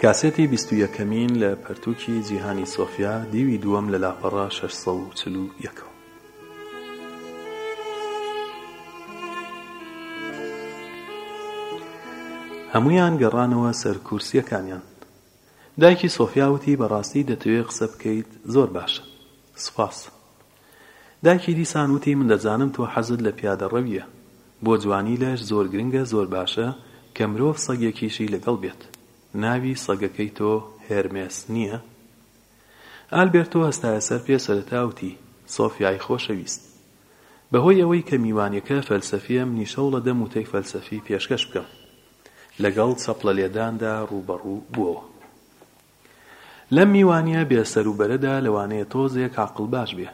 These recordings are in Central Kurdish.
کاسێتی بیست و یەکەمین لە پەرتووکی جیهانی سۆفیا دیوی دووەم لە لاپەڕە شەش سەد و چل و یەک. هەموویان گەڕانەوە سەر کورسییەکانیان. دایکی سۆفیا وتی بەڕاستی دەتەوێت قسە بکەیت؟ زۆر باشە. سوپاس. دایکی دیسان وتی من دەزانم تۆ حەزت لە پیادە ڕەویە بۆ جوانی لەش زۆر گرنگە زۆر باشە کە مرۆڤ سەگێکیشی لەگەڵ بێت ناوی سەگەکەی تۆ هێرمێس نیە؟ ئالبێرتۆ هەستایە سەر پێ سەرەتا وتی سۆفیای خۆشەویست بە هۆی ئەوەی کە میوانیەکە فەلسەفیە منی شەو ڵە دەم وتەی فەلسەفی پێشکەش بکەم لەگەڵ چەپڵە لێداندا ڕووبەڕوو بوەوە. لەم میوانییە بێ سەر و بەرەدا لەوانەیە تۆزێک عەقڵ باش بێ.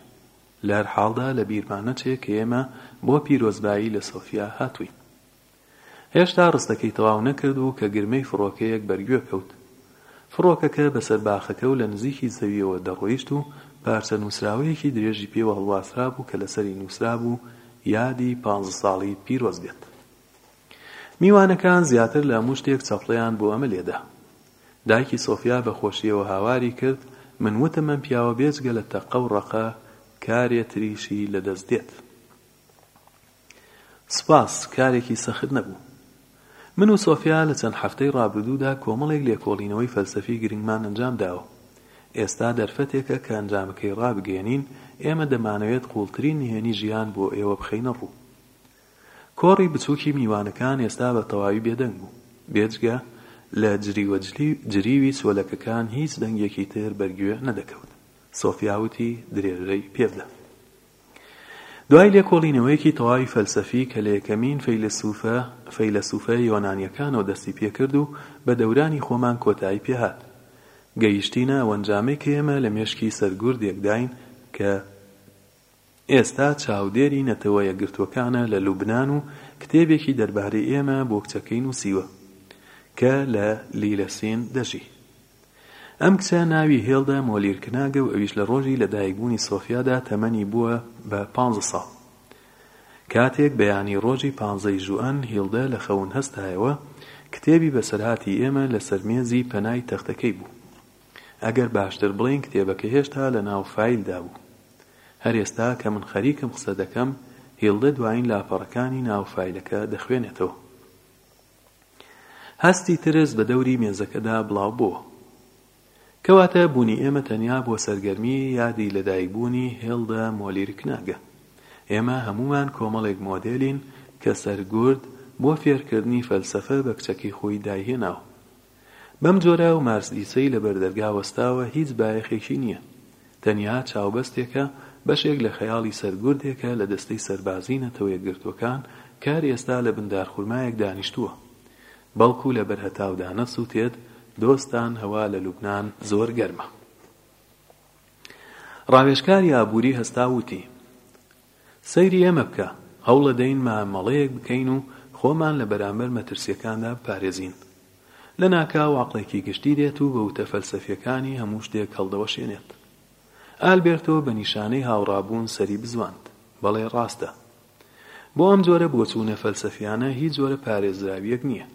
لە هەر حاڵدا لە بیرمان نەچێ کە ئێمە بۆ پیرۆزبایی لە سۆفیا هاتووین. هێشتا ڕستەکەی تەواو نەکردبوو کە گرمەی فڕۆکەیەک بەر گوێ کەوت. فڕۆکەکە بە سەر باخەکە و لە نزیکی زەوییەوە دەڕۆیشت و پارچە نووسراوەیەکی درێژی پێوە هەڵواسرابوو کە لە سەری نووسرابوو یادی پانزساڵیت پیرۆز بێت. میوانەکان زیاتر لە هەموو شتێک چەپڵەیان بۆ ئەمە لێ دا. دایکی سۆفیا بە خۆشییەوە هاواری کرد، من وتم ئەم پیاوە بێجگە لە تەقە و ڕەقە، کارێ تریشی لە دەست دێت. سپاس، کارێکی سەخت نەبوو. من و سۆفیا لە چەند هەفتەی ڕابردوودا کۆمەڵێک لێکۆڵینەوەی فەلسەفی گرنگمان ئەنجام داوە. ئێستا دەرفەتێکە کە ئەنجامەکەی ڕابگەیەنین، ئێمە دەمانەوێت قووڵترین نهێنی ژیان بۆ ئێوە بخەینە ڕوو. کۆڕی بچووکی میوانەکان ئێستا بە تەواوی بێدەنگ بوو. بێجگە لە جریوەجلی جریوی چۆلەکەکان هیچ دەنگێکی تر بەرگوێ نەدەکەوت. سۆفیا وتی درێژەی پێ بدە. دوای لێکۆڵینەوەیەکی تەواوی فەلسەفی کە لە یەکەمین فەیلەسوفە فەیلەسوفە یۆنانییەکانەوە دەستی پێ کرد و بە دەورانی خۆمان کۆتایی پێ هات. گەیشتینە ئەوەنجامەی کە ئێمە لە مێشکی سەرگوردێکداین کە ئێستا چاودێری نەتەوە یەکگرتووەکانە لە لوبنان و کتێبێکی دەربارەی ئێمە بۆ کچەکەی نووسیوە کە لە لیلەسین دەژی. ئەم کچە ناوی هێلدا مۆلیرکناگە و ئەویش لە ڕۆژی لەدایکبوونی سۆفیادا تەمەنی بووە بە پانزە ساڵ. کاتێک بەیانی ڕۆژی پانزەی ژوئەن هیلدە لە خەون هەستایەوە، کتێبی بەسەرهاتی ئێمە لەسەر مێزی پەنای تەختەکەی بوو. ئەگەر باشتر بڵێین کتێبەکە هێشتا لە ناو فایلدا بوو. هەر ئێستا کە من خەریکم قسە دەکەم، هیلدە دوایین لاپەڕەکانی ناو فایلەکە دەخوێنێتەوە. هەستی ترس بە دەوری مێزەکەدا بڵاو بۆوە. کەواتە بوونی ئێمە تەنیا بۆ سەرگەرمی یادی لەدایکبوونی هێلدە مۆلیرک ناگە. ئێمە هەموومان کۆمەڵێک مۆدێلین کە سەرگورد بۆ فێرکردنی فەلسەفە بە کچەکەی خۆی دایهێناوە. بەم جۆرە و مارسدیسەی لە بەر دەرگا وەستاوە هیچ بایەخێکی نییە. تەنیا چاوبەستێکە، بەشێک لە خەیاڵی سەرگوردێکە لە دەستەی سەربازیی نەتەوەیەکگرتووەکان کە هەر ئێستا لە بن دارخورمایەک دانیشتووە. بەڵکو لە بەر هەتاودا نەسووتێت، دۆستان هەوا لە لوبنان زۆر گەرمە. ڕاوێژکاری ئابووری هەستا و وتی، سەیری ئێمە بکە، هەوڵەدەین مامەڵەیەک بکەین و خۆمان لە بەرامبەر مەترسییەکاندا بپارێزین. لە ناکاو عەقڵێکی گشتی دێت و بە وتە فەلسەفییەکانی هەموو شتێک هەڵدەوەشێنێت. ئالبێرتۆ بە نیشانەی هاوڕابوون سەری بزواند، بەڵێ ڕاستە. بۆ ئەم جۆرە بۆچوونە فەلسەفییانە هیچ جۆرە پارێزراوییەک نییە.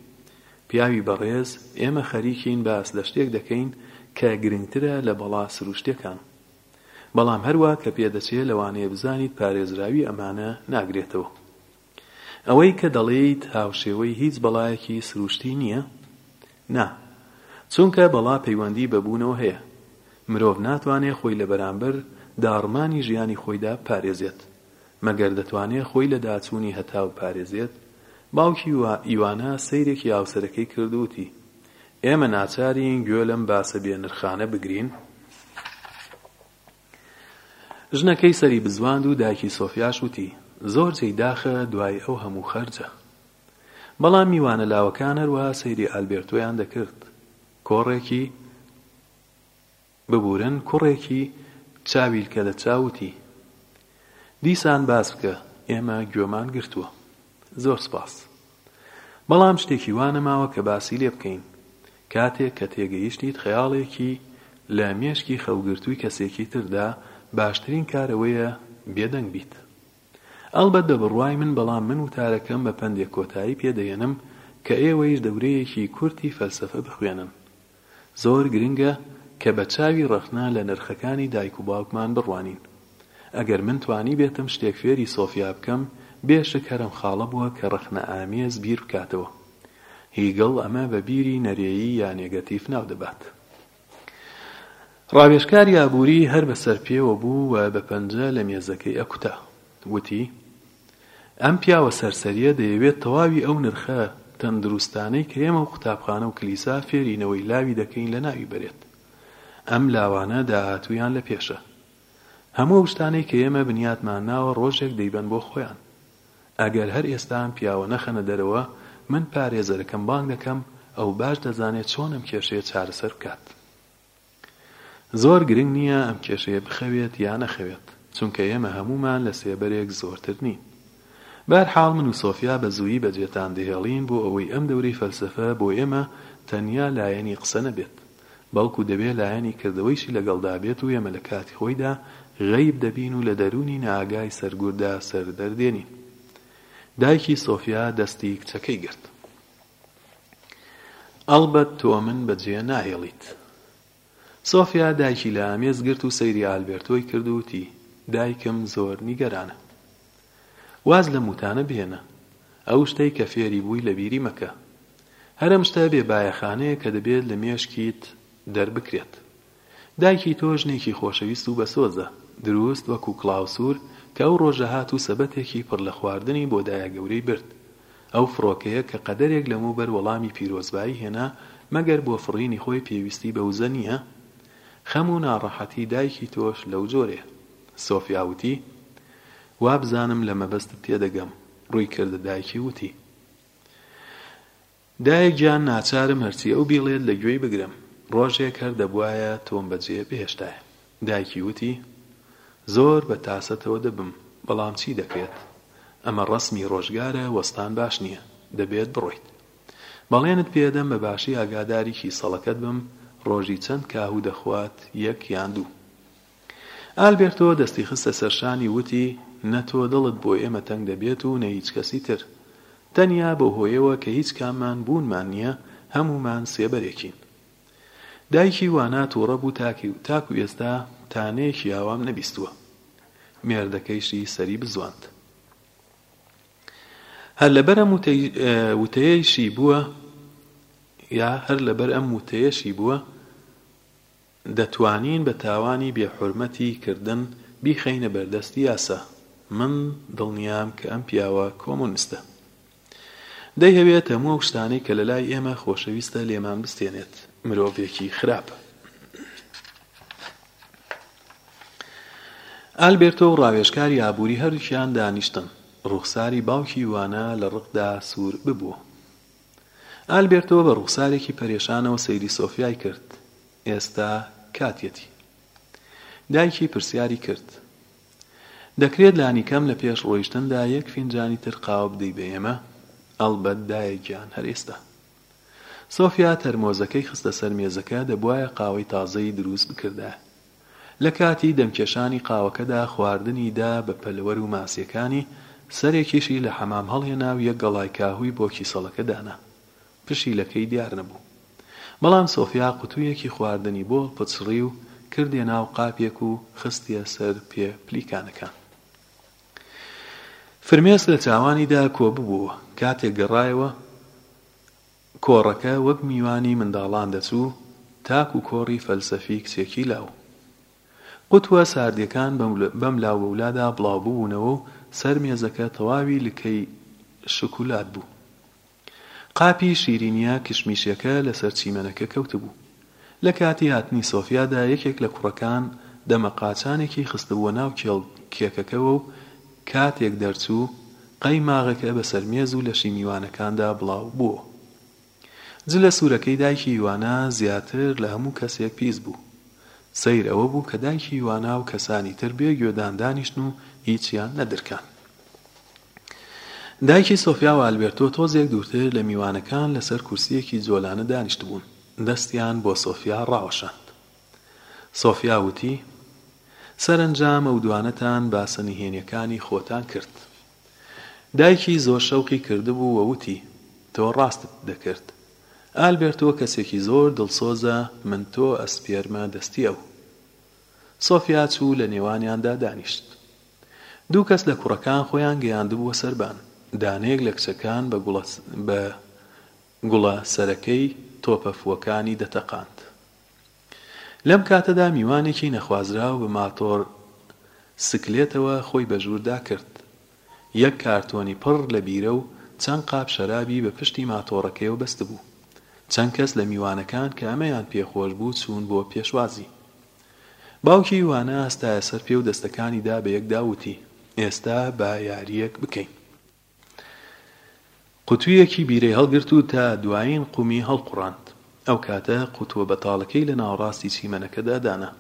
پیاوی بەڕێز، ئێمە خەریکین باس لە شتێک دەکەین کە گرنگترە لە بەڵا سروشتییەکان. بەڵام هەروا کە پێدەچێ لەوانەیە بزانیت پارێزراوی ئەمانە ناگرێتەوە. ئەوەی کە دەڵێیت هاوشێوەی هیچ بەڵایەکی سروشتی نییە؟ نا. چونکە بەڵا پەیوەندی بە بوونەوە هەیە. مرۆڤ ناتوانێ خۆی لە بەرامبەر داڕمانی ژیانی خۆیدا بپارێزێت. مەگەر دەتوانێ خۆی لە داچوونی هەتاو بپارێزێت؟ باوکی ئیوانا سەیرێکی هاوسەرەکەی کرد و وتی، ئێمە ناچارین گوێ لەم باسە بێ نرخانە بگرین؟ ژنەکەی سەری بزواند و دایکی سۆفیاش وتی، زۆر جێی داخە دوای ئەو هەموو خەرجە. بەڵام میوانە لاوەکان هەروەها سەیری ئالبێرتۆیان دەکرد. کۆڕێکی. ببورن کوڕێکی چاویلکە لە چا وتی دیسان باس بکە ئێمە گوێمان گرتووە زۆر سپاس بەڵام شتێکی وا نەماوە کە باسی لێ بکەین کاتێک کە تێگەیشتیت خەیاڵێکی لە مێشکی خەوگرتووی کەسێکی تردا باشترین کار ئەوەیە بێدەنگ بیت ئەڵبەت بە بڕوای من بەڵام من وتارەکەم بە پەندێک کۆتایی پێدەێنم کە ئێوەیش دەورەیەکی کورتی فەلسەفە بخوێنن زۆر گرنگە کە بە چاوی ڕەخنە لە نرخەکانی دایک و باوکمان بڕوانین. ئەگەر من توانیبێتم شتێک فێری سۆفیا بکەم، بێ شک هەر ئەم خاڵە بووە کە ڕەخنەئامێز بیر بکاتەوە. هیگڵ ئەمە بە بیری نەرێیی یا نێگەتیڤ ناو دەبات. ڕاوێژکاری ئابووری هەر بەسەرپێوە بوو و بە پەنجە لە مێزەکەی ئەکوتا. وتی، ئەم پیاوە سەرسەریە دەیەوێت تەواوی ئەو نرخە تەندروستانەی کرێمە و قوتابخانە و کلیسا فێری نەوەی لاوی دەکەین لەناوی بەرێت ئەم لاوانە داهاتوویان لە پێشە هەموو ئەو شتانەی کە ئێمە بنیاتمان ناوە ڕۆژێک دەیبەن بۆ خۆیان ئەگەر هەر ئێستا ئەم پیاوە نەخەنە دەرەوە من پارێزەرەکەم بانگ دەکەم ئەو باش دەزانێت چۆن ئەم کێشەیە چارەسەر بکات زۆر گرنگ نییە ئەم کێشەیە بخەوێت یا نەخەوێت، چونکە ئێمە هەموومان لە سێبەرێک زۆرتر نین. بەهەرحاڵ من و سۆفیا بە زوویی بەجێتان دەهێڵین بۆ ئەوەی ئەم دەورەی فەلسەفە بۆ ئێمە تەنیا لایەنی قسە نەبێت، بەڵکو دەبێ لایەنی کردەوەیشی لەگەڵدا بێت و ئێمە لە کاتی خۆیدا غەیب دەبین و لە دەروونی نائاگای سەرگوردا سەردەردێنین. دایکی سۆفیا دەستی کچەکەی گرت. ئەڵبەت تۆ من بە جێ ناهێڵیت. سۆفیا دایکی لە ئامێز گرت و سەیری ئالبێرتۆی کرد و وتی، دایکم زۆر نیگەرانە. واز لەم وتانە بهێنە. ئەو شتەی کە فێری بووی لە بیری مەکە. هەر ئەم شتە بێ بایەخانەیە کە دەبێت لە مێشکیت دەربکرێت. دایکی تۆ ژنێکی خۆشەویست و بەسۆزە، دروست وەکو کڵاوسوور کە ئەو ڕۆژە هات و سەبەتێکی پڕ لە خواردنی بۆ دایەگەورەی برد. ئەو فڕۆکەیە کە قەدەرێک لەمەوبەر وەڵامی پیرۆزبایی هێنا، مەگەر بۆ فڕینی خۆی پێویستی بە وزە نییە؟ خەم و ناڕەحەتی دایکی تۆش لەو جۆرەیە. سۆفیا وتی، وابزانم لە مەبەستت تێدەگەم، ڕووی کردە دایکی وتی، دایە گیان ناچارم هەرچی ئەو بیڵێت لە گوێی بگرم. ڕۆژێک هەر دەبوایە تۆم بە جێ بهێشتایە. دایکی وتی، زۆر بە تاسەتەوە دەبم، بەڵام چی دەکرێت. ئەمە ڕەسمی ڕۆژگارە وەستان باش نییە. دەبێت بڕۆیت. بەڵێنت پێدەم بە باشی ئاگاداری کیسەڵەکەت بم، ڕۆژی چەند کاهوو دەخوات، یەک یان دوو. ئالبێرتۆ دەستی خستە سەر شانی وتی، نە تۆ دڵت بۆ ئێمە تەنگ دەبێت و نە هیچ کەسی تر. تەنیا بەو هۆیەوە کە هیچ کاممان بوونمان نییە، هەموومان سێبەرێکین. دایکی وانا تووڕە بوو تاکو ئێستا تانەیەکی ئاوام نەبیستووە. مێردەکەیشی سەری بزواند. هەر لەبەر ئەم وتەیەیشی بووە یا هەر لەبەر ئەم وتەیەشی بووە، دەتوانین بە تاوانی بێ حورمەتی کردن بیخەینە بەردەست یاسا من دڵنیام کە ئەم پیاوە کۆمۆنستە دەیهەوێت هەموو ئەو شتانەی کە لەلای ئێمە خۆشەویستە لێمان بستێنێت مرۆڤێکی خراپە ئالبێرتۆ و ڕاوێژکاری ئابووری هەردووکیان دانیشتن ڕووخساری باوکی وانا لە ڕقدا سوور ببوو ئالبێرتۆ بە ڕووخسارێکی پەرێشانەوە سەیری سۆفیای کرد. ئێستا کاتیەتی. دایکی پرسیاری کرد. دەکرێت لانیکەم لە پێش ڕۆیشتندا یەک فینجانی تر قاوە بدەی بە ئێمە؟ ئەڵبەت دایە گیان، هەر ئێستا. سۆفیا تەرمۆزەکەی خستە سەر مێزەکە، دەبوایە قاوەی تازەی دروست بکردایە. لە کاتی دەمکێشانی قاوەکەدا خواردنی دا بە پەلوەر و ماسیەکانی، سەرێکیشی لە حەمام هەڵهێنا و یەک گەڵای کاهووی بۆ کیسەڵەکە دانا. پشیلەکەی دیار نەبوو. بەڵام سۆفیا قوتوویەکی خواردنی بۆ پچڕی و کردیە ناو قاپێک و خستیە سەر پێ پلیکانەکان. فرمێسک لە چاوانیدا کۆببوو. کاتێک گەڕایەوە، کۆڕەکە وەک میوانی منداڵان دەچوو تاکو کۆڕی فەلسەفی کچێکی لاو. قوتوە ساردیەکان بەم لاو بەولادا بڵاو ببوونەوە و سەر مێزەکە تەواوی لکەی شوکولات بوو. قاپی شیرینیە کشمیشیەکە لەسەر چیمەنەکە کەوتبوو. لە کاتی هاتنی سۆفیادا یەکێک لە کوڕەکان دەمە قاچانێکی خستبووە ناو کێڵ کێکەکەوە و کاتێک دەرچوو قەیماغەکە بەسەر مێز و لەشی میوانەکاندا بڵاو بوو. جلە سوورەکەی دایکی یوانا زیاتر لە هەموو کەسێک پیس بوو. سەیر ئەوە بوو کە دایکی یوانا و کەسانی تر بێ گوێدان دانیشتن و هیچیان نەدرکاند. دایکی سۆفیا و ئالبێرتۆ تۆزێک دوورتر لە میوانەکان لەسەر کورسییەکی جۆلانە دانیشتبوون. دەستیان بۆ سۆفیا ڕاوەشاند. سۆفیا وتی، سەرەنجام ئەو دوانەتان باسە نهێنیەکانی خۆتان کرد. دایکی زۆر شەوقی کردبوو و وتی، تۆ ڕاستت دەکرد. ئالبێرتۆ کەسێکی زۆر دڵسۆزە، من تۆ ئەسپێرمە دەستی ئەو. سۆفیا چوو لە نێوانیاندا دانیشت. دوو کەس لە کوڕەکان خۆیان گەیاندبووە سەربان. دانەیەک لە کچەکان بە گوڵە بە. گوڵە سەرەکەی تۆپە فووەکانی دەتەقاند. لەم کاتەدا میوانێکی نەخوازراو بە ماتۆڕ سکلێتەوە خۆی بە ژووردا کرد. یەک کارتۆنی پڕ لە بیرە و چەند قاپ شەرابی بە پشتی ماتۆڕەکەیەوە بەستبوو. چەند کەس لە میوانەکان کە ئەمەیان پێ خۆش بوو چوون بۆ پێشوازی. باوکی ئیوانا هەستایە سەر پێ و دەستەکانی دا بە یەکدا وتی، ئێستا با یارییەک بکەین. قوتویەکی بیرەی هەڵگرت و تا دوایین قومی هەڵقوڕاند. ئەو کاتە قوتوە بەتاڵەکەی لە ناوەڕاستی چیمەنەکەدا دانا.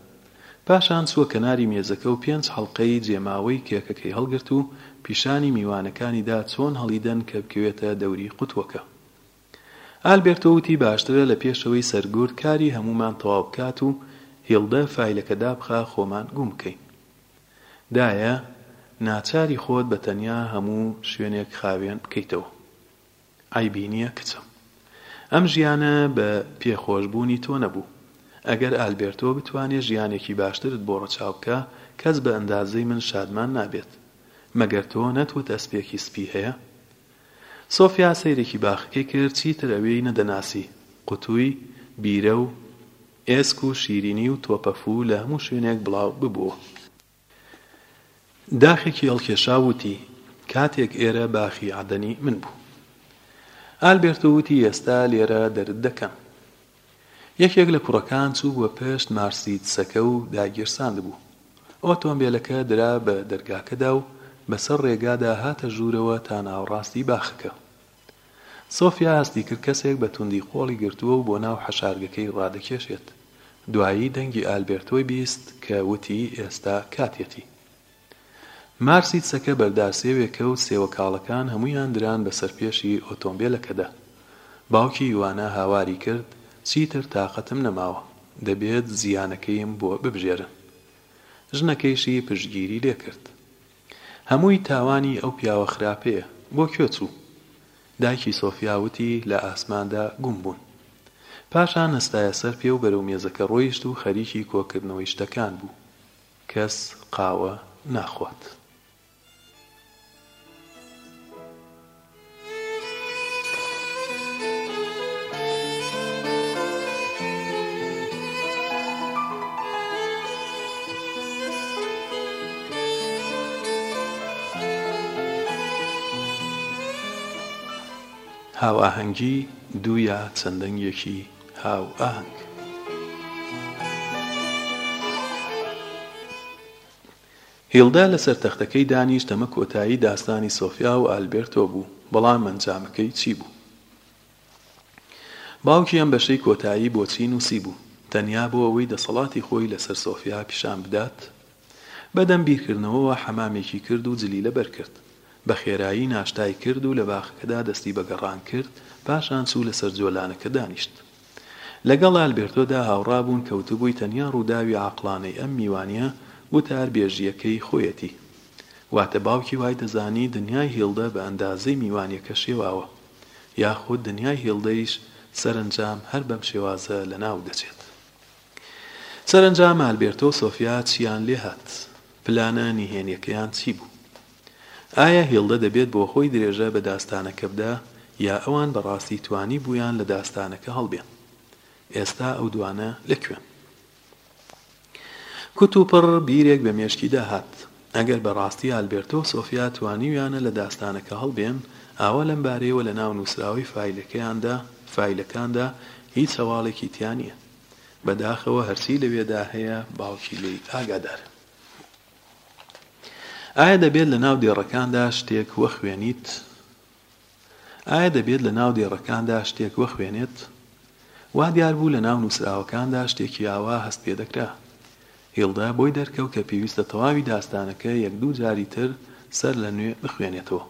پاشان چوە کەناری مێزەکە و پێنج هەڵقەی جێماوەی کێکەکەی هەڵگرت و پیشانی میوانەکانی دا چۆن هەڵیدەن کە بکەوێتە دەوری قوتوەکە. ئالبێرتۆ وتی باشترە لە پێشەوەی سەرگورد کاری هەموومان تەواو بکات و هیڵدە فایلەکە دابخا خۆمان گوم بکەین. دایە، ناچاری خۆت بە تەنیا هەموو شوێنێک خاوێن بکەیتەوە. عەیبی نییە کچم. ئەم ژیانە بە پێ خۆش بوونی تۆ نەبوو. ئەگەر ئالبێرتۆ بتوانێ ژیانێکی باشترت بۆ ڕەچاو بکا، کەس بە ئەندازەی من شادمان نابێت. مەگەر تۆ نەتوت ئەسپێکی سپی هەیە؟ سۆفیا سەیرێکی باخەکەی کرد، چیتر ئەوێی نەدەناسی. قوتووی بیرە و ئێسک و شیرینی و تۆپەفوو لە هەموو شوێنێک بڵاو ببوو. داخێکی هەڵکێشا و وتی، کاتێک ئێرە باخی عەدەنی من بوو. ئالبێرتۆ وتی، ئێستا لێرە دەرت دەکەم. یەکێک لە کوڕەکان چووبووە پشت مارسیدسەکە و داگیرساندبوو. ئۆتۆمبێلەکە درا بە دەرگاکەدا و بەسەر ڕێگادا هاتە ژوورەوە تا ناوەڕاستی باخەکە. سۆفیا هەستی کرد کەسێک بە توندی قۆڵی گرتووە و بۆ ناو حەشارگەکەی ڕادەکێشێت. دوایی دەنگی ئالبێرتۆی بیست کە وتی ئێستا کاتیەتی. مارسی چەکە بەردار سێوێکە و سێوە کاڵەکان هەموویان دران بەسەر پێشی ئۆتۆمبێلەکەدا. باوکی یوانا هاواری کرد، چیتر تاقەتم نەماوە. دەبێت زیانەکەیم بۆ ببژێرن. ژنەکەیشی پشتگیری لێ کرد. هەمووی تاوانی ئەو پیاوە خراپەیە. بۆ کوێ چوو؟ دایکی سۆفیا وتی، لە ئاسماندا گوم بوون. پاشان هەستایە سەر پێ و بەرەو مێزەکە ڕۆیشت و خەریکی کۆکردنەوەی شتەکان بوو. کەس قاوە ناخوات. هاوئاهەنگی دوو یا چەند دەنگێکی هاوئاهەنگ. هیلدا لەسەر تەختەکەی دانیشت ئەمە کۆتایی داستانی سۆفیا و ئالبێرتۆ بوو بەڵام ئەنجامەکەی چی بوو؟ باوکی ئەم بەشەی کۆتایی بۆچی نووسیبوو؟ تەنیا بۆ ئەوەی دەسەڵاتی خۆی لەسەر سۆفیا پیشان بدات؟ بە دەم بیرکردنەوەوە حەمامێکی کرد و جلی لەبەر کرد. بە خێرایی ناشتای کرد و لە باخەکەدا دەستی بە گەڕان کرد، پاشان چوو لەسەر جۆلانەکە دانیشت. لەگەڵ ئالبێرتۆدا هاوڕا بوون کەوتبووی تەنیا ڕووداوی عاقڵانەی ئەم میوانییە وتار بێژییەکەی خۆیەتی. واتە باوکی وای دەزانی دنیای هیڵدە بە ئەندازەی میوانییەکە شێواوە. یاخود دنیای هیڵدەیش سەرەنجام هەر بەم شێوازە لەناو دەچێت. سەرەنجام ئالبێرتۆ و سۆفیا چییان لێ هات؟ پلانە نهێنییەکەیان چی بوو؟ ئایا هیلدە دەبێت بۆ خۆی درێژە بە داستانەکە بدا یا ئەوان بە ڕاستی توانیبوویان لە داستانەکە هەڵبێن؟ ئێستا ئەو دوانە لە کوێن؟ کوتوپڕ بیرێک بە مێشکیدا هات، ئەگەر بە ڕاستی ئالبێرتۆ و سۆفیا توانیویانە لە داستانەکە هەڵبێن، ئاوا لەم بارەیەوە لە ناو نووسراوەی فایلەکەیاندا، فایلەکاندا، هیچ هەواڵێکی تیا نییە. بەداخەوە هەرچی لەوێدا هەیە باوکی لێی ئاگادارە. ئایا دەبێت لە ناو دێڕەکاندا شتێک وەخوێنیت؟ ئایا دەبێت لە ناو دێڕەکاندا شتێک وەخوێنێت؟ وا دیار بوو لە ناو نووسراوەکاندا شتێکی ئاوا هەست پێ دەکرا. هیڵدا بۆی دەرکەوت کە پێویستە تەواوی داستانەکە یەک دوو جاری تر سەر لە نوێ بخوێنێتەوە.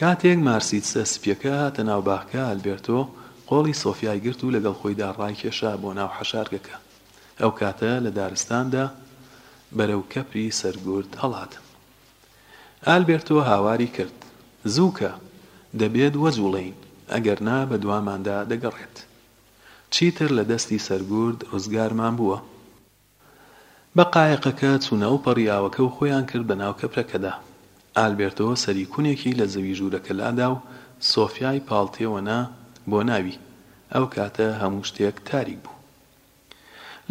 کاتێک مارسیدسە سپییەکە هاتە ناو باخکە، ئەلبێرتۆ قۆڵی سۆفیای گرت و لەگەڵ خۆیدا ڕایکێشا بۆ ناو حەشارگەکە. ئەو کاتە لە دارستاندا بەرەو کەپری سەرگورد هەڵاتن. ئالبێرتۆ هاواری کرد، زووکە! دەبێت وەجووڵێین، ئەگەرنا بەدواماندا دەگەڕێت. چیتر لە دەستی سەرگورد ڕزگارمان بووە. بە قایقەکە چوونە ئەوپەڕی ئاوەکە و خۆیان کرد بە ناو کەپرەکەدا. ئالبێرتۆ سەری کونێکی لە زەوی ژوورەکە لادا و سۆفیای پاڵ تێوە نا بۆ ناوی. ئەو کاتە هەموو شتێک تاریک بوو.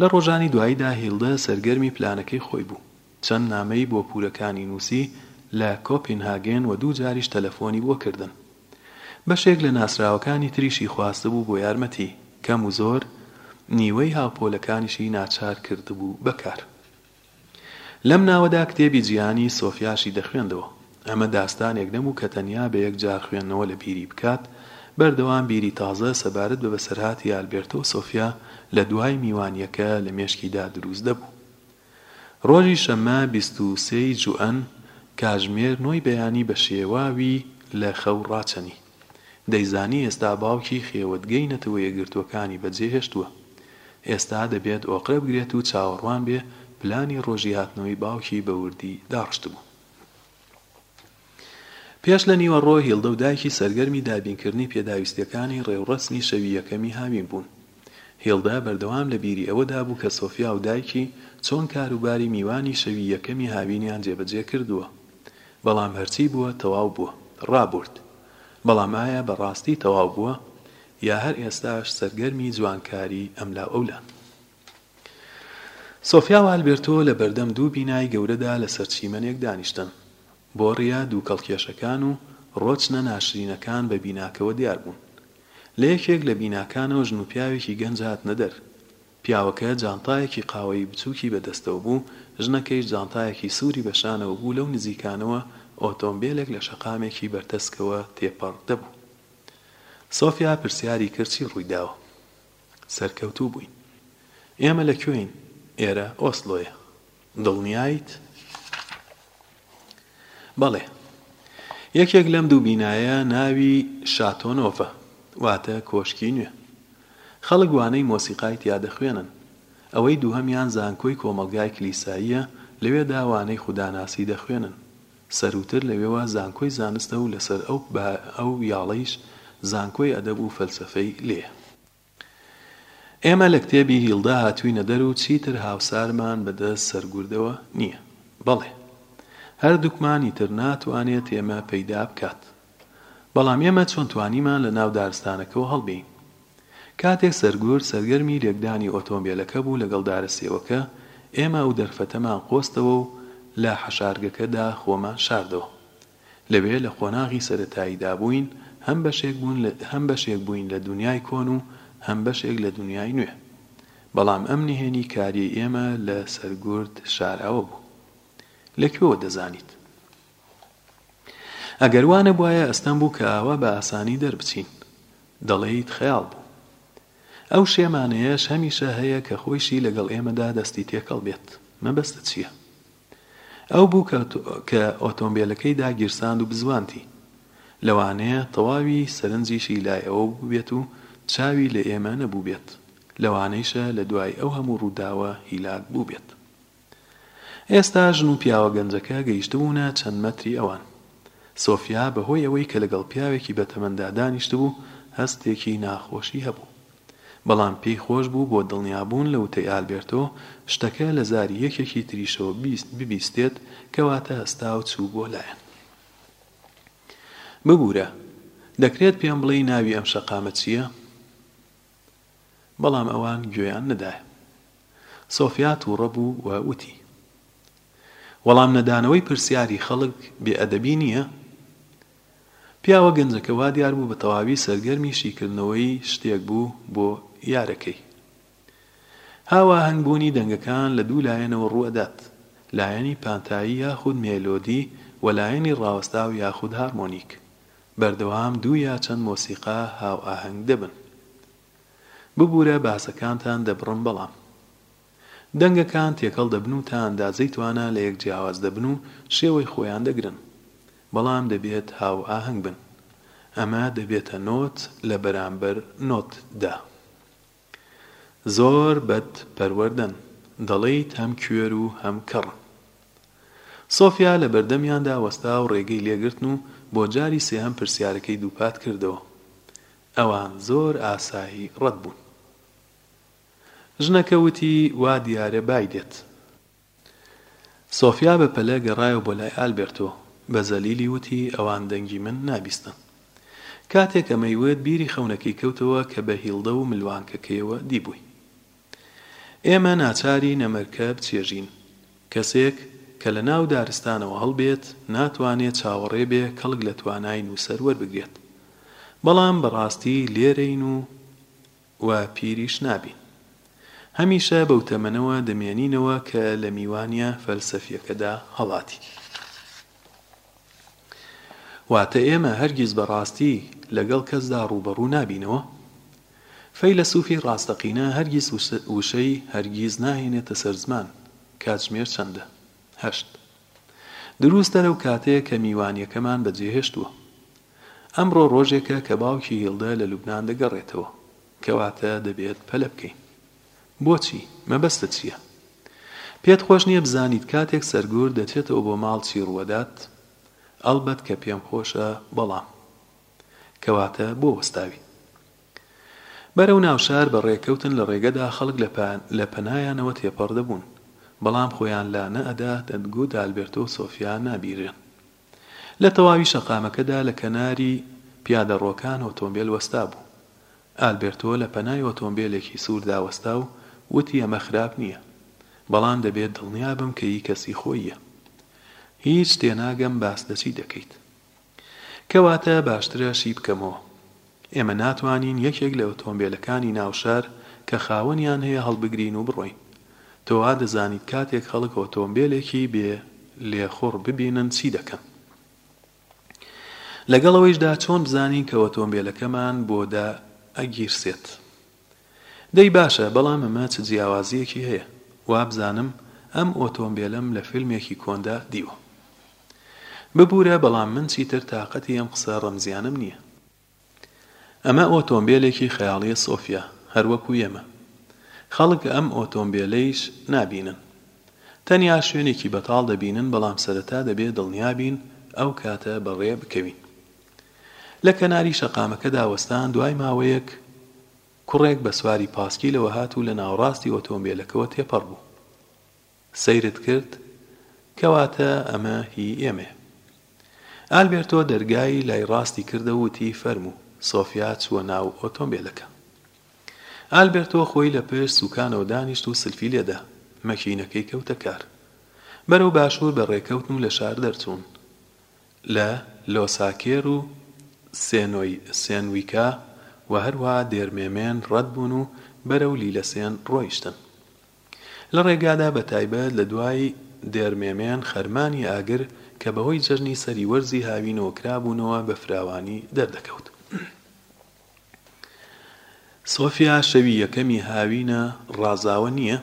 لە ڕۆژانی دواییدا هیلدە سەرگەرمی پلانەکەی خۆی بوو. چەند نامەی بۆ پورەکانی نووسی لە کۆپینهاگێن و دوو جاریش تەلەفۆنی بۆ کردن. بەشێک لە ناسراوەکانی تریشی خواستبوو بۆ یارمەتی، کەم و زۆر نیوەی هاوپۆلەکانیشی ناچار کردبوو بە کار. لەم ناوەدا کتێبی جیهانی سۆفیاشی دەخوێندەوە. ئەمە داستانێک نەبوو کە تەنیا بە یەک جار خوێندنەوە لە بیری بکات، بەردەوام بیری تازە سەبارەت بە بەسەرهاتی ئالبێرتۆ و سۆفیا لە دوای میوانییەکە لە مێشکیدا دروست دەبوو. ڕۆژی شەممە بیست و سێ ی جوئەن، کاژمێر نۆ ی بەیانی بە شێواوی لە خەو ڕاچەنی. دەیزانی ئێستا باوکی خێوەتگەی نەتەوەیەکگرتووەکانی بەجێهێشتووە. ئێستا دەبێت ئۆقرە بگرێت و چاوەڕوان بێ، پلانی ڕۆژی هاتنەوەی باوکی بە وردی داڕشتبوو. پێش لە نیوەڕۆ، هیلدە و دایکی سەرگەرمی دابینکردنی پێداویستییەکانی ڕێوڕەسمی شەوی یەکەمی هاوین بوون. هیلدە بەردەوام لە بیری ئەوەدا بوو کە سۆفیا و دایکی چۆن کاروباری میوانی شەوی یەکەمی هاوینیان جێبەجێ کردووە. بەڵام هەرچی بووە تەواو بووە. ڕابورد. بەڵام ئایا بە ڕاستی تەواو بووە؟ یا هەر ئێستاش سەرگەرمی جوانکاریی ئەملاوئەولان؟ سۆفیا و ئالبێرتۆ لە بەردەم دوو بینای گەورەدا لەسەر چیمەنێک دانیشتن. بۆڕییە دووکەڵکێشەکان و ڕۆچنە ناشرینەکان بە بیناکەوە دیار بوون. لە یەکێک لە بیناکانەوە ژن و پیاوێکی گەنج هاتنە دەر. پیاوەکە جانتایەکی قاوەیی بچووکی بە دەستەوە بوو، ژنەکەیش جانتایەکی سووری بە شانەوە بوو لەو نزیکانەوە ئۆتۆمبێلێک لە شەقامێکی بەرتەسکەوە تێپەڕ دەبوو. سۆفیا پرسیاری کرد چی ڕووی داوە؟ سەرکەوتوو بووین. ئێمە لە کوێین؟ ئێرە ئۆسلۆیە. دڵنیایت؟ بەڵێ. یەکێک لەم دوو بینایە ناوی شاتۆ نۆڤە، واتە کۆشکی نوێ. خەڵک وانەی مۆسیقای تیا دەخوێنن. ئەوەی دووهەمیان زانکۆی کۆمەڵگای کلیساییە، لەوێدا وانەی خوداناسی دەخوێنن. سەرووتر لەوێوە زانکۆی زانستە و لەسەر ئەو بە ئەو یاڵەیش زانکۆی ئەدەب و فەلسەفەی لێیە. ئێمە لە کتێبی هیڵدا هاتووینە دەر و چیتر هاوسارمان بە دەست سەرگوردەوە نییە. بەڵێ. هەردووکمان ئیتر ناتوانێ تێمە پەیدا بکات. بەڵام ئێمە چۆن توانیمان لە ناو دارستانەکەوە هەڵبێین؟ کاتێک سەرگورد سەرگەرمی لێکدانی ئۆتۆمبێلەکە بوو لەگەڵ دارە سێوەکە، ئێمە ئەو دەرفەتەمان قۆستەوە و لە حەشارگەکەدا خۆمان شاردەوە. لەوێ لە قۆناغی سەرەتاییدا بووین، هەم بەشێک بوون لە هەم بەشێک بووین لە دونیای کۆن و هەم بەشێک لە دونیای نوێ. بەڵام ئەم نهێنی کاریەی ئێمە لە سەرگورد شاراوە بوو. لە کوێوە دەزانیت؟ ئەگەر وا نەبوایە ئەستەم بوو کە ئاوا بە ئاسانی دەربچین. دەڵێیت خەیاڵ بوو. ئەو شێمانەیەش هەمیشە هەیە کە خۆیشی لەگەڵ ئێمەدا دەستی تێکەڵ بێت. مەبەستت چییە؟ ئەو بوو کە ئۆتۆمبێلەکەی داگیرساند و بزوانتی. لەوانەیە تەواوی سەرنجیشی لای ئەوە بووبێت و چاوی لە ئێمە نەبووبێت. لەوانەیشە لە دوای ئەو هەموو ڕووداوە هیلاک بووبێت. ئێستا ژن و پیاوە گەنجەکە گەیشتبوونە چەند مەتری ئەوان. سۆفیا بە هۆی ئەوەی کە لەگەڵ پیاوێکی بەتەمەندا دانیشتبوو، هەستێکی ناخۆشی هەبوو. بەڵام پێی خۆش بوو بۆ دڵنیابوون لە وتەی ئالبێرتۆ، شتەکە لە زاری یەکێکی تریشەوە ببیستێت، کەواتە هەستا و چوو بۆ لایان. ببوورە، دەکرێت پێم بڵێی ناوی ئەم شەقامە چییە؟ بەڵام ئەوان گوێیان نەدایە. سۆفیا تووڕە بوو و وتی، وەڵام نەدانەوەی پرسیاری خەڵک بێئەدەبی نییە؟ پیاوە گەنجەکە وا دیار بوو بە تەواوی سەرگەرمی شیکردنەوەی شتێک بوو بۆ یارەکەی. هاوئاهەنگ بوونی دەنگەکان لە دوو لایەنەوە ڕوو ئەدات، لایەنی پانتایی یاخود مێلۆدی و لایەنی ڕاوەستاو یاخود هارمۆنیک. بەردەوام دوو یا چەند مۆسیقا هاوئاهەنگ دەبن. ببورە باسەکانتان دەبڕم بەڵام. دەنگەکان تێکەڵ دەبن و تا ئەندازەی توانا لە یەک جیاواز دەبن و شێوەی خۆیان دەگرن. بەڵام دەبێت هاوئاهەنگ بن. ئەمە دەبێتە نۆت لە بەرامبەر نۆتدا. زۆر بەد پەروەردەن دەڵێیت هەم کوێر و هەم کەڕن. سۆفیا لە بەردەمیاندا وەستا و ڕێگەی لێگرتن و بۆ جاری سێهەم پرسیارەکەی دووپات کردەوە. ئەوان زۆر ئاسایی ڕەد بوون. ژنەکە وتی وا دیارە بای دێت. سۆفیا بە پەلە گەڕایەوە بۆ لای ئالبێرتۆ، بە زەلیلی وتی، ئەوان دەنگی من نابیستن. کاتێک ئەمەی وت، بیری خەونەکەی کەوتەوە کە بە هیلدە و ملوانکەکەیەوە دیبووی. ئێمە ناچارین ئەمەرکە بچێژین. کەسێک کە لە ناو دارستانەوە هەڵبێت، ناتوانێت چاوەڕێ بێ کەڵک لە توانای نووسەر وەربگرێت. بەڵام بەڕاستی لێرەین و و پیریش نابین. هەمیشە بەو تەمەنەوە دەمێنینەوە کە لە میوانییە فەلسەفییەکەدا هەڵاتین. واتە ئێمە هەرگیز بە ڕاستی لەگەڵ کەسدا ڕووبەڕوو نابینەوە؟ فەیلەسووفی ڕاستەقینە هەرگیز وشەی هەرگیز ناهێنێتە سەر زمان. کاتژمێر چەندە؟ هەشت. دروستە لەو کاتەیە کە میوانییەکەمان بەجێهێشتووە. ئەمڕۆ ڕۆژێکە کە باوکی هیڵدە لە لوبنان دەگەڕێتەوە، کەواتە دەبێت پەلە بکەین. بۆچی؟ مەبەستت چییە؟ پێت خۆش نییە بزانیت کاتێک سەرگورد دەچێتەوە بۆ ماڵ چی ڕووەدات؟ ئەڵبەت کە پێم خۆشە، بەڵام. کەواتە بۆ وەستاوی؟ بەرەو ناوشار بە ڕێکەوتن لە ڕێگەدا خەڵک لە پەنایانەوە تێپەڕ دەبوون، بەڵام خۆیان لا نەئەدا، دەتگوت ئالبێرتۆ و سۆفیا نابیرێن. لە تەواوی شەقامەکەدا لە کەناری پیادەڕۆکان ئۆتۆمبێل وەستابوو. ئالبێرتۆ لە پەنای ئۆتۆمبێلێکی سووردا وەستا و وتی ئەمە خراپ نییە. بەڵام دەبێت دڵنیا بم کە هی کەسی خۆییە. هیچ تێناگەم باس لە چی دەکەیت. کەواتە باشترە شی بکەمەوە. ئێمە ناتوانین یەکێک لە ئۆتۆمبێلەکانی ناو شار کە خاوەنیان هەیە هەڵبگرین و بڕۆین. تۆ وا دەزانیت کاتێک خەڵک ئۆتۆمبێلێکی بێ لێخوڕ ببینن چی دەکەن. لەگەڵ ئەوەیشدا چۆن بزانین کە ئۆتۆمبێلەکەمان بۆ دائەگیرسێت؟ دەی باشە بەڵام ئەمە چ جیاوازییەکی هەیە وابزانم ئەم ئۆتۆمبێلەم لە فیلمێکی کۆندا دیوە ببورە بەڵام من چیتر تاقەتی ئەم قسە ڕەمزیانەم نییە ئەمە ئۆتۆمبێلێکی خەیاڵیە سۆفیا هەر وەکو ئێمە خەڵک ئەم ئۆتۆمبێلەیش نابینن تەنیا شوێنێکی بەتاڵ دەبینن بەڵام سەرەتا دەبێ دڵنیابین ئەو کاتە بەڕێ بکەوین لە کەناری شەقامەکەدا وەستان، دوای ماوەیەک کوڕێک بە سواری پاسکیلەوە هات و لە ناوەڕاستی ئۆتۆمبێلەکەوە تێپەڕ بوو. سەیرت کرد؟ کەواتە ئەمە هی ئێمەیە. ئالبێرتۆ دەرگای لای ڕاستی کردە و وتی فەرموو. سۆفیا چووە ناو ئۆتۆمبێلەکە. ئالبێرتۆ خۆی لە پشت سوکانەوە دانیشت و سلفی لێدا. مەکینەکەی کەوتە کار. بەرەو باشوور بە ڕێکەوتن و لە شار دەرچوون. لە لۆساکێر و سێنۆی سێنویکا و هەروەها دێرمێمێن ڕەت بوون و بەرەو لیلەسێن ڕۆیشتن. لە ڕێگادا بە تایبەت لە دوای دێرمێمێن خەرمانی ئاگر کە بەهۆی جەژنی سەری وەرزی هاوینەوە کرابوونەوە بە فراوانی دەردەکەوت. سۆفیا شەوی یەکەمی هاوینە ڕازاوە نییە؟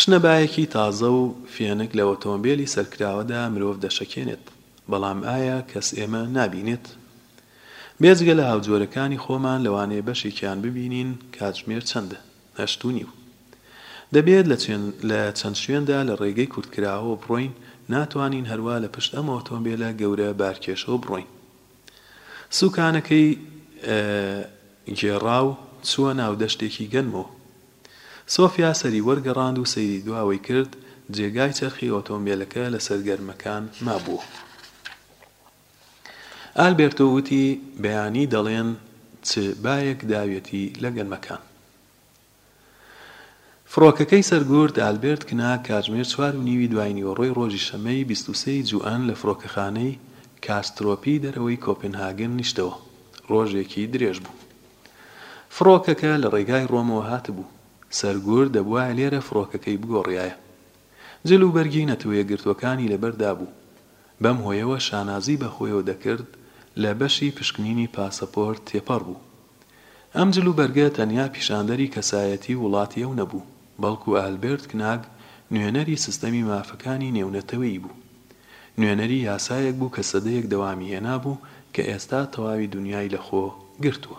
شنەبایەکی تازە و فێنک لە ئۆتۆمبێلی سەرکراوەدا مرۆڤ دەشەکێنێت، بەڵام ئایا کەس ئێمە نابینێت؟ بێجگە لە هاوجۆرەکانی خۆمان لەوانەیە بەشێکیان ببینین، کاتژمێر چەندە؟ هەشت و نیو. دەبێت لە چەند شوێندا لە ڕێگەی کورتکراوەوە بڕۆین، ناتوانین هەروا لە پشت ئەم ئۆتۆمبێلە گەورە بارکێشەوە بڕۆین. سوکانەکەی گێڕا و چووە ناو دەشتێکی گەنمەوە. سۆفیا سەری وەرگەڕاند و سەیری دواوەی کرد، جێگای چەرخی ئۆتۆمبێلەکە لەسەر گەرمەکان مابوو. ئالبێرتۆ وتی، بەیانی دەڵێن چ بایەک داویەتی لە گەرمەکان. فڕۆکەکەی سەرگورد، ئالبێرت کنار کاتژمێر چوار و نیوی دوای نیوەڕۆی ڕۆژی شەممەی بیست و سێ ی جوئەن لە فڕۆکەخانەی کاسترۆپی دەرەوەی کۆپنهاگن نیشتەوە. ڕۆژێکی درێژ بوو. فڕۆکەکە لە ڕێگای ڕۆمەوە هاتبوو. سەرگورد دەبوایە لێرە فڕۆکەکەی بگۆڕیایە. جلوبەرگی نەتەوەیەکگرتووەکانی لەبەر دابوو. بەم هۆیەوە شانازی بە خۆیەوە دەکرد لە بەشی پشکنینی پاسەپۆرت تێپەڕ بوو. ئەم جلوبەرگە تەنیا پیشاندەری کەسایەتی وڵاتی ئەو نەبوو. بەڵکو ئالبێرت کناگ نوێنەری سیستەمی مافەکانی نێونەتەوەیی بوو. نوێنەری یاسایەک بوو کە سەدەیەک دەوامی هێنابوو کە ئێستا تەواوی دونیای لەخۆ گرتووە.